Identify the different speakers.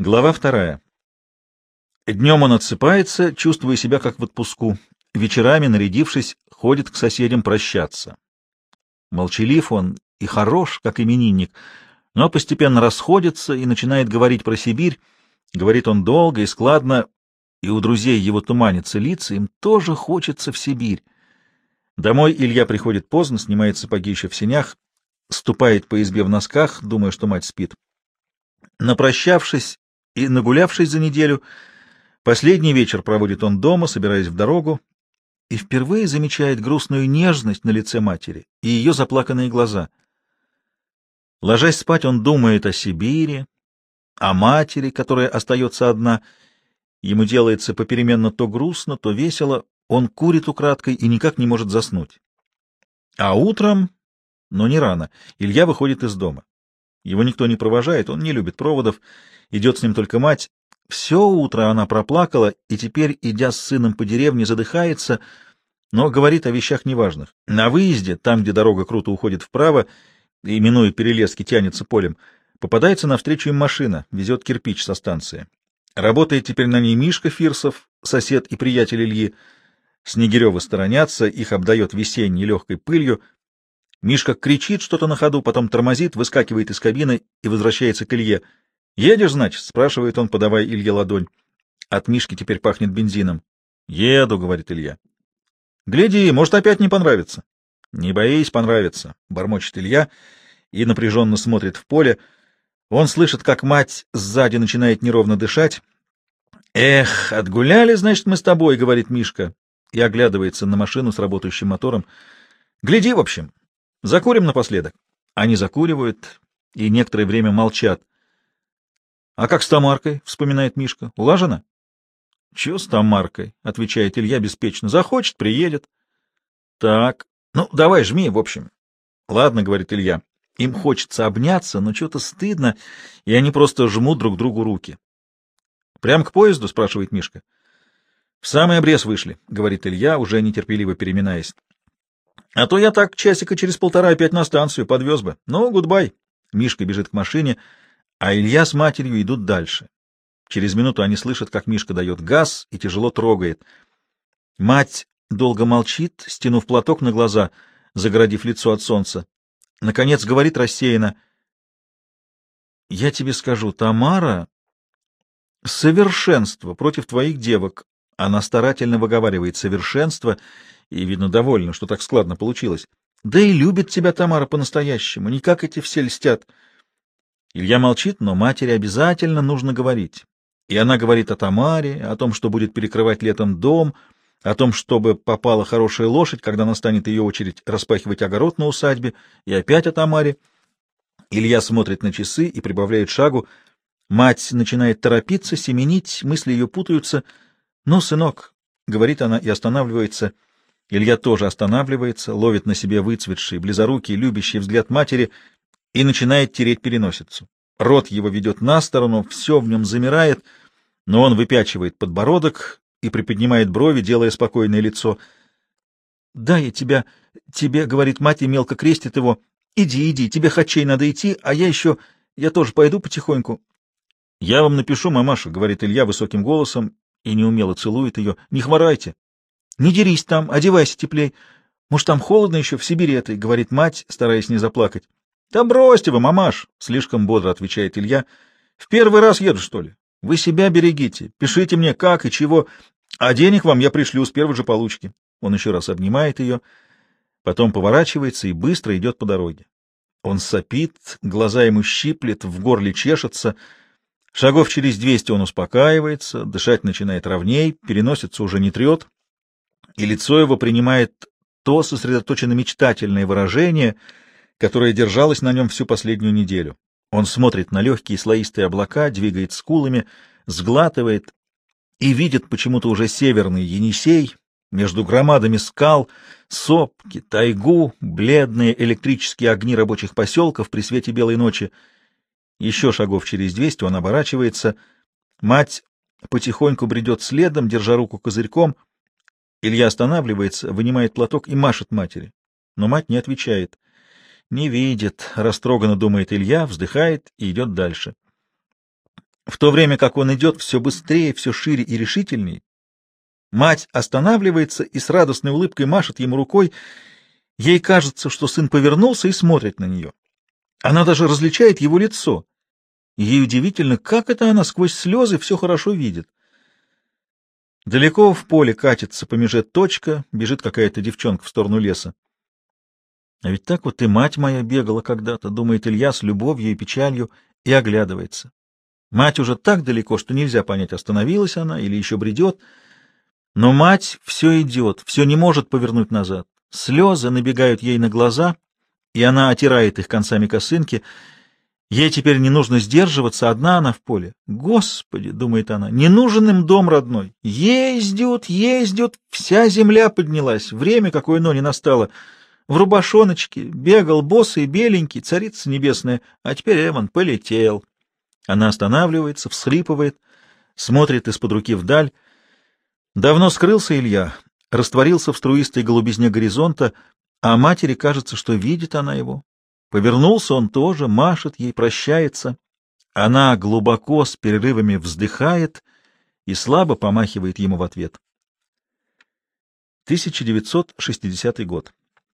Speaker 1: Глава вторая. Днем он отсыпается, чувствуя себя как в отпуску. Вечерами, нарядившись, ходит к соседям прощаться. Молчалив он и хорош, как именинник, но постепенно расходится и начинает говорить про Сибирь. Говорит он долго и складно, и у друзей его туманится лица, им тоже хочется в Сибирь. Домой Илья приходит поздно, снимает сапоги еще в сенях, ступает по избе в носках, думая, что мать спит. Напрощавшись и нагулявшись за неделю, последний вечер проводит он дома, собираясь в дорогу, и впервые замечает грустную нежность на лице матери и ее заплаканные глаза. Ложась спать, он думает о Сибири, о матери, которая остается одна. Ему делается попеременно то грустно, то весело, он курит украдкой и никак не может заснуть. А утром, но не рано, Илья выходит из дома. Его никто не провожает, он не любит проводов, идет с ним только мать. Все утро она проплакала и теперь, идя с сыном по деревне, задыхается, но говорит о вещах неважных. На выезде, там, где дорога круто уходит вправо и, минуя перелески, тянется полем, попадается навстречу им машина, везет кирпич со станции. Работает теперь на ней Мишка Фирсов, сосед и приятель Ильи. Снегиревы сторонятся, их обдает весенней легкой пылью — Мишка кричит что-то на ходу, потом тормозит, выскакивает из кабины и возвращается к Илье. «Едешь, значит?» — спрашивает он, подавая Илье ладонь. От Мишки теперь пахнет бензином. «Еду», — говорит Илья. «Гляди, может, опять не понравится». «Не боись, понравится», — бормочет Илья и напряженно смотрит в поле. Он слышит, как мать сзади начинает неровно дышать. «Эх, отгуляли, значит, мы с тобой», — говорит Мишка и оглядывается на машину с работающим мотором. «Гляди, в общем, Закурим напоследок. Они закуривают и некоторое время молчат. — А как с Тамаркой? — вспоминает Мишка. — Улажено? — Чего с Тамаркой? — отвечает Илья беспечно. — Захочет, приедет. — Так. Ну, давай, жми, в общем. — Ладно, — говорит Илья. Им хочется обняться, но что-то стыдно, и они просто жмут друг другу руки. — Прям к поезду? — спрашивает Мишка. — В самый обрез вышли, — говорит Илья, уже нетерпеливо переминаясь. А то я так часика через полтора опять на станцию подвез бы. Ну, гудбай. Мишка бежит к машине, а Илья с матерью идут дальше. Через минуту они слышат, как Мишка дает газ и тяжело трогает. Мать долго молчит, стянув платок на глаза, загородив лицо от солнца. Наконец говорит рассеянно. — Я тебе скажу, Тамара — совершенство против твоих девок. Она старательно выговаривает совершенство — и, видно, довольна, что так складно получилось. Да и любит тебя Тамара по-настоящему, не как эти все льстят. Илья молчит, но матери обязательно нужно говорить. И она говорит о Тамаре, о том, что будет перекрывать летом дом, о том, чтобы попала хорошая лошадь, когда настанет ее очередь распахивать огород на усадьбе, и опять о Тамаре. Илья смотрит на часы и прибавляет шагу. Мать начинает торопиться, семенить, мысли ее путаются. — Ну, сынок, — говорит она и останавливается, — Илья тоже останавливается, ловит на себе выцветший, близорукий, любящий взгляд матери и начинает тереть переносицу. Рот его ведет на сторону, все в нем замирает, но он выпячивает подбородок и приподнимает брови, делая спокойное лицо. — Да, я тебя... Тебе, — говорит мать, и мелко крестит его. — Иди, иди, тебе хачей надо идти, а я еще... Я тоже пойду потихоньку. — Я вам напишу, мамаша, — говорит Илья высоким голосом и неумело целует ее. — Не хворайте. Не дерись там, одевайся теплей. Может, там холодно еще в Сибири этой, — говорит мать, стараясь не заплакать. — Да бросьте вы, мамаш, — слишком бодро отвечает Илья. — В первый раз еду, что ли? Вы себя берегите, пишите мне, как и чего, а денег вам я пришлю с первой же получки. Он еще раз обнимает ее, потом поворачивается и быстро идет по дороге. Он сопит, глаза ему щиплет, в горле чешется. Шагов через двести он успокаивается, дышать начинает ровней, переносится уже не трет, и лицо его принимает то сосредоточенно-мечтательное выражение, которое держалось на нем всю последнюю неделю. Он смотрит на легкие слоистые облака, двигает скулами, сглатывает и видит почему-то уже северный Енисей, между громадами скал, сопки, тайгу, бледные электрические огни рабочих поселков при свете белой ночи. Еще шагов через двести он оборачивается. Мать потихоньку бредет следом, держа руку козырьком — Илья останавливается, вынимает платок и машет матери. Но мать не отвечает. Не видит, растроганно думает Илья, вздыхает и идет дальше. В то время как он идет все быстрее, все шире и решительней, мать останавливается и с радостной улыбкой машет ему рукой. Ей кажется, что сын повернулся и смотрит на нее. Она даже различает его лицо. ей удивительно, как это она сквозь слезы все хорошо видит. Далеко в поле катится по меже точка, бежит какая-то девчонка в сторону леса. А ведь так вот и мать моя бегала когда-то, думает Илья с любовью и печалью, и оглядывается. Мать уже так далеко, что нельзя понять, остановилась она или еще бредет. Но мать все идет, все не может повернуть назад. Слезы набегают ей на глаза, и она отирает их концами косынки — Ей теперь не нужно сдерживаться, одна она в поле. Господи, — думает она, — не нужен им дом родной. Ездят, ездят, вся земля поднялась, время какое но не настало. В рубашоночке бегал босый, беленький, царица небесная, а теперь Эмон полетел. Она останавливается, всхлипывает, смотрит из-под руки вдаль. Давно скрылся Илья, растворился в струистой голубизне горизонта, а матери кажется, что видит она его, Повернулся он тоже, машет ей, прощается. Она глубоко с перерывами вздыхает и слабо помахивает ему в ответ. 1960 год.